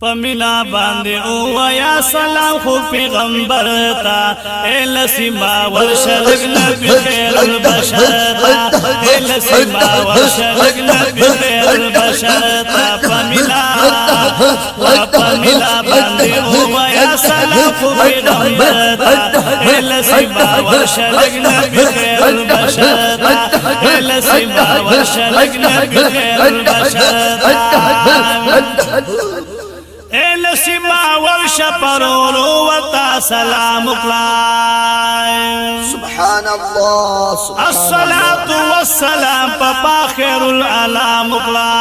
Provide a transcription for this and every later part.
پمینا باندې أو یا سلام خو پیغمبر تا ال سما ورشلګ نبی خیر البشر ال سما ورشلګ نبی خیر البشر تا. پمینا وا باندې أو یا سلام خو پیغمبر تا ال سما ورشلګ نبی خیر البشر ال سما ورشلګ نبی خیر البشر پرورو وتا سلام کلا سبحان الله سبحان الصلاة والسلام پپا خیر العالم کلا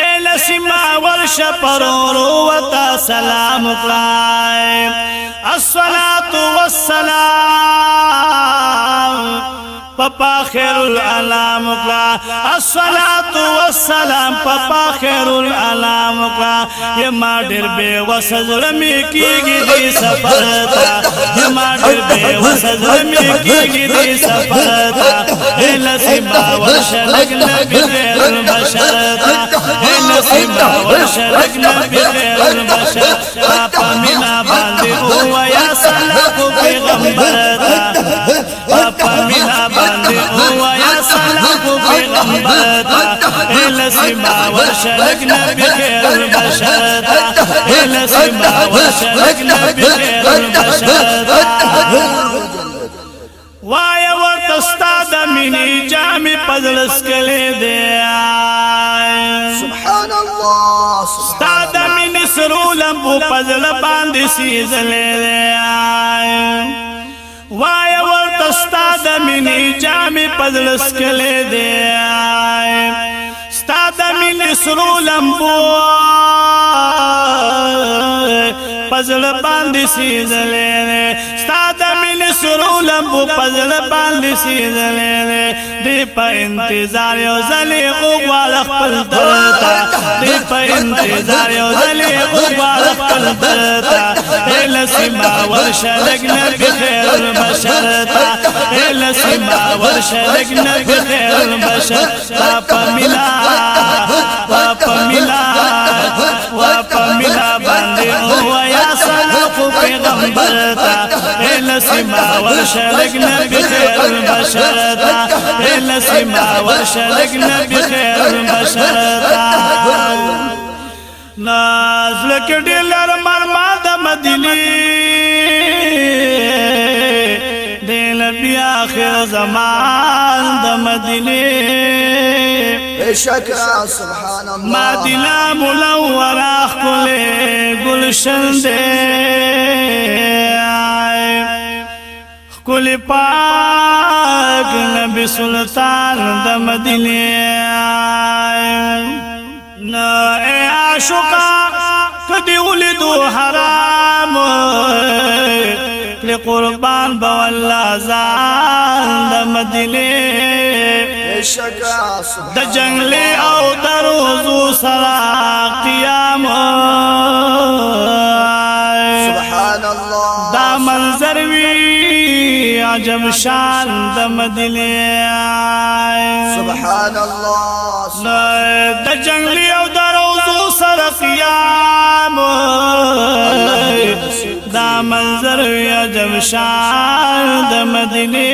ال سما ورش پرورو وتا سلام کلا الصلاة والسلام پپا خیر العالم کلا الصلاة والسلام پپا خیر کړه یما ډېر به وسړ می کیږي دې سفر تا یما ډېر به وسړ می کیږي دې سفر تا لسبا ورشلګ نبی غیر بشر تا لسبا ورشلګ نبی غیر بشر پاپا مینا باندې او یا سلام پیغمبر تا پاپا مینا باندې سما نبی خیر البشر ال سما نبی خیر البشر وای ورته استاد مینی جامې پزلس کله دی سبحان الله استاد مینی سرولم په پزل باندې سیزلې دی وای ورته ستاد مینې جامې پدلس کله دی سرو لمبو پزړ باندې سیزلې ستاد مینې سرو لمبو پزړ باندې سیزلې دی په انتظار یو ځلې وګوال خپل درتا دی په انتظار یو ځلې وګوال خپل درتا ال سما ورشلګ نبی خیر البشر تا ال سما ورشلګ نبی خیر البشر پاپا ملا پاپا ملا پاپا ملا باندې أو یا سلام پیغمبر تا ال سما ورشلګ نبی خیر البشر تا ال سما ورشلګ نبی خیر البشر تا ناز لکه ډیلر مرما د مدینه دل بیا اخر زمان د مدینه. بشک سبحان الله. مدینه منوره خپل گلشن دې خپل پاک نبی سلطان د مدینه. نا اے عاشقا کدی ولیدو حرام قربان بوالله زان د مدینه د جنگلی أو دروزو سرا قیام سبحان الله. دا منظر وی عجب شان د مدینه سبحان الله. د جنگلی أو دروزو سره قیام منظر یا جمشان د مدینه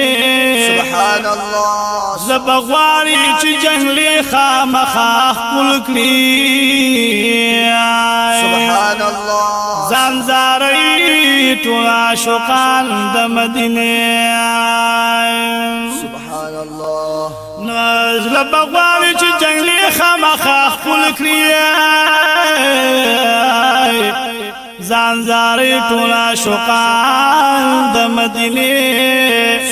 سبحان الله. زبغواری چې جنگلی خامخا خپل کړی سبحان الله. ځان زاري ټول عاشقان د مدینه سبحان الله. نزل بغواری چې جنگلی خامخا خپل کړی ځان زاري ټول عاشقان د مدینه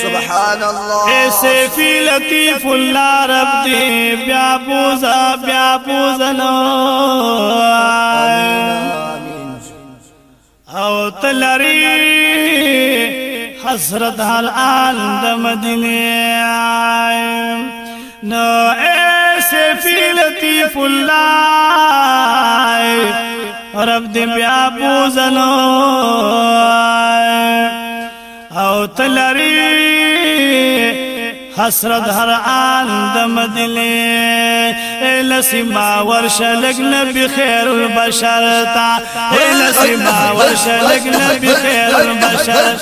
سبحان الله. ایسے فی لطیف اللہ رب دی. بیا پوزا بیا پوزنو أو تلری حسرت حال آل د مدینه نو ایسے فی لطیف اللہ. رب دی بیا پوزنو أو تلری حسرت هر آن د مدینه لسما ورشه لګ نبی خیر البشر تا لسما ورشه لګ نبی خیر البشر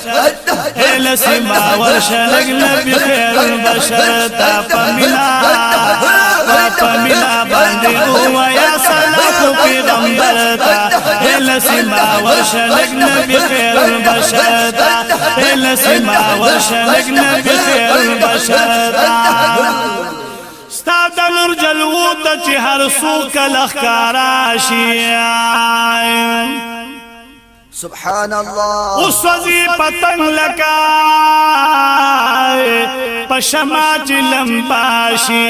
لسما ورشه لګ نبی خیر البشر تا پمینا پمینا باندې هو یا سلام پیغمبر تا لسما ورشه لګ نبی خیر البشر تا لسما ورشه لګ نبی خیر البشر تا ستا د نور جلوو ته چې هر څوک لخکارا شي سبحان الله. اوس وزي پتنګ لکا پشما چې لمبا شي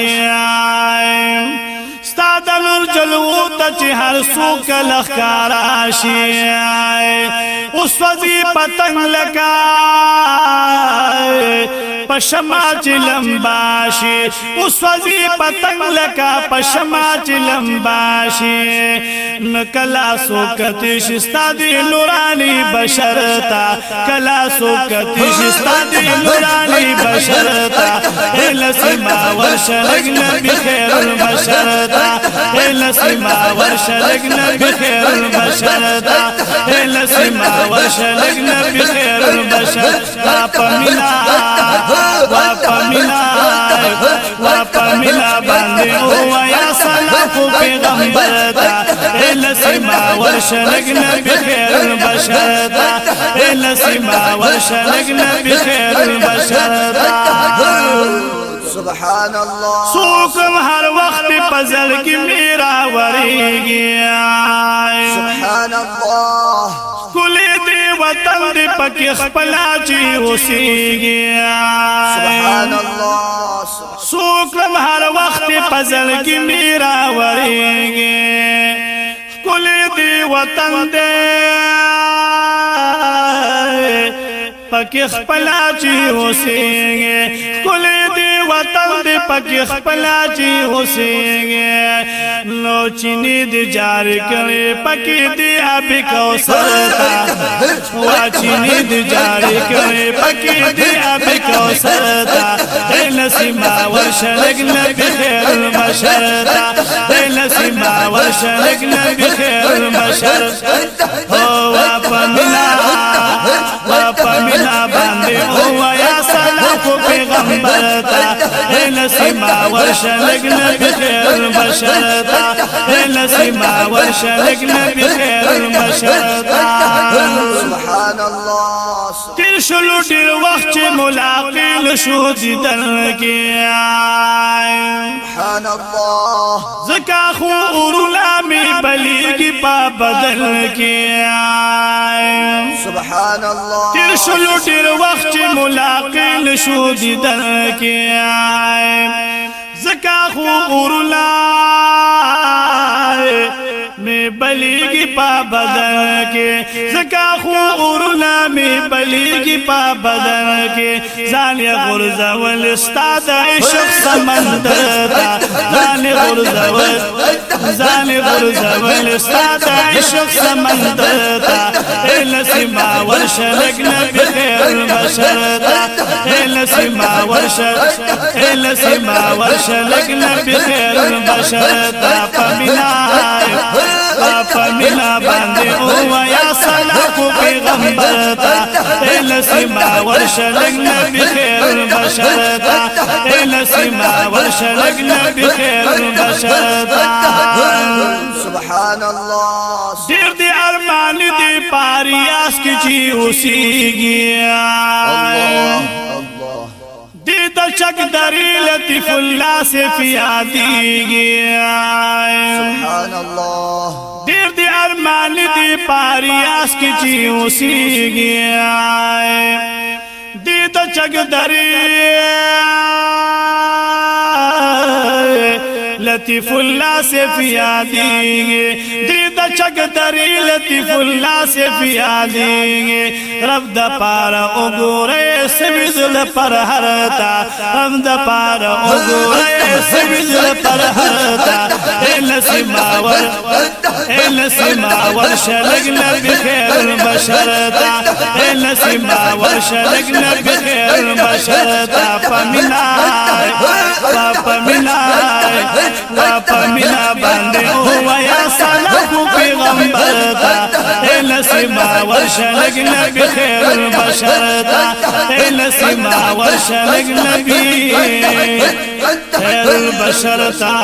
ستا د نور جلوو ته چې هر څوک لخکارا شي. اوس وزي پتنګ لکا پشما چلم باشي اوس وزي پتنګ لکا پشما چلم باشي نکلا سوکت شستا دی نورانی بشرتا کلا سوکت شستا دی نورانی بشرتا ایل سما ورشلگ نبی خیر البشرتا ایل سما ورشلگ نبی خیر البشرتا ایل سما ورشلگ نبی خیر البشرتا پمینا وپمینا وپمینا باندې أو یا سلام پیغمبر تا ال سما نبی خیر البشر تا ال سما نبی خیر البشر تا سبحان الله سوکم هر وخت پزل کی میرا وریږي سبحان الله کلی دی وطن دی پکی خپلا چی اوسیږي سبحان الله سوکلم هر وخت پزل کی میرا وریږي کلی دی وطن دی پکې خپل چې اوسېږي کول دې وطن دې پکې خپل چې اوسېږي نو چینه دې جار کړي پکې دې اب کوثر تا. وا چینه دې جار کړي پکې دې اب کوثر تا. نسیما ورشلګ نبی خیر مشر تا. نسیما ورشلګ نبی خیر مشر او واپملا واپ پملا باندې هو یا سلام پیغمبر تا نسما ورشلګ نبی خیر البشر تا نسما ورشلګ نبی خیر البشر تا سبحان الله تیر شلو ډیر وخت ملاقات شو دیدل کې سبحان الله زکا خو اورلا می بلیږي په بدل کې سبحان الله. تیر شلو ډیر وخت ملاقات شو دیدل کې زکا خو اورلا می بلیږي په بدن کې. زکا خو اورلا می بلیږي په بدن کې. ځان یې غرزول استاد عشق سمندر ځان یې غرزول ځان یې غرزول استاد عشق سمندر ال سما ورشلګ نبی خیر تا ال سما ورشل ال سما ورشلګ نبی خیر البشر تا پمینا باندې أو یا کو پیغمبر تا ال سما ورشلګ نبی خیر البشر تا ال سما ورشلګ نبی خیر البشر تا سبحان الله ډیر دی ارمان دی پاریاس کی چی اوسیږي الله چک دری لطیف سے سبحان الله. ارمان دی پاری آس کی چیوں اسی گیا دی تو چگ دری لطیف اللہ سے فیادی گے دی دا چگ دری لطیف اللہ سے فیادی گے رب دا پارا اگو رئے سویزل پر حرتا رب دا پارا اگو رئے سویزل پر هرتا ال سماور ال سماور شلګنا بخير البشر تا ال سماور شلګنا بخير البشر تا پمینا پمینا پمینا باندې هو ال سماور شلګنا بخير البشر تا ال سماور شلګنا بخير البشر تا